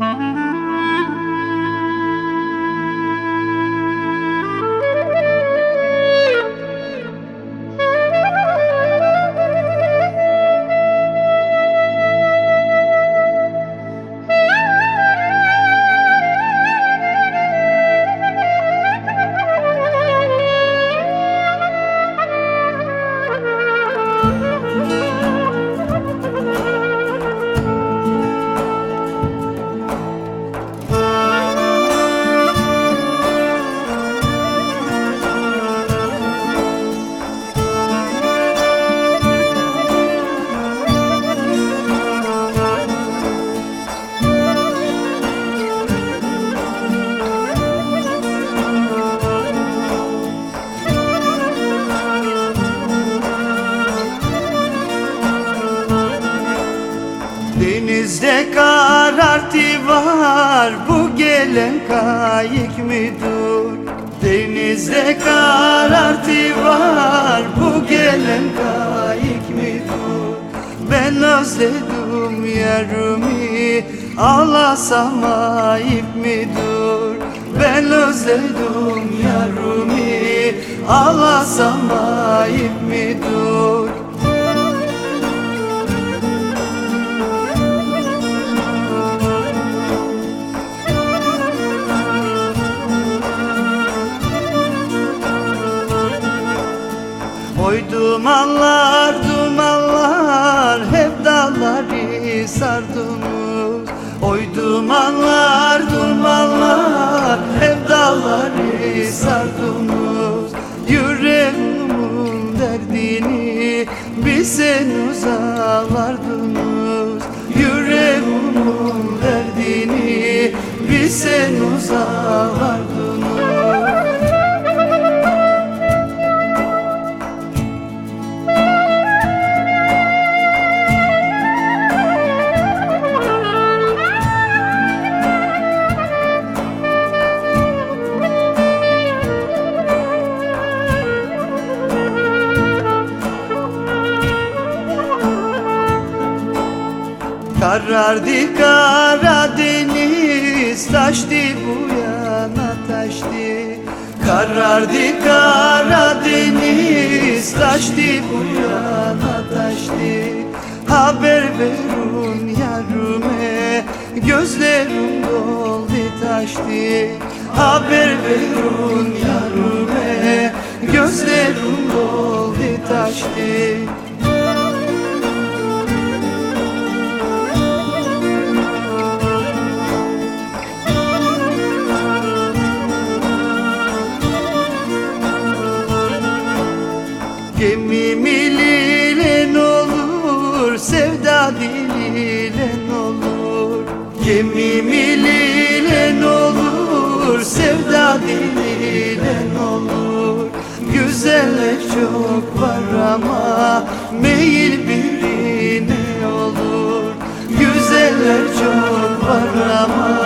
Mm-hmm. Var bu gelen kayık müdür? Denizde karartı var bu gelen kayık müdür? Ben özledim yarımı ağlasam ayıp müdür? Ben özledim yarımı ağlasam ayıp müdür dumanlar dumanlar hep dalları sardınız Oy dumanlar dumanlar hep dalları sardınız Yüreğimin derdini bilseniz ağlardınız Yüreğimin derdini bilseniz ağlardınız Karardı Karadeniz taştı bu yana taştı. Karardı Karadeniz taştı bu yana taştı. Haber verun yarime gözlerim doldu taştı. Haber verun yarime gözlerim doldu taştı Gemimi lilen olur, sevda dililen olur. Gemimi lilen olur, sevda dililen olur. Güzeller çok var ama meyil birine olur? Güzeller çok var ama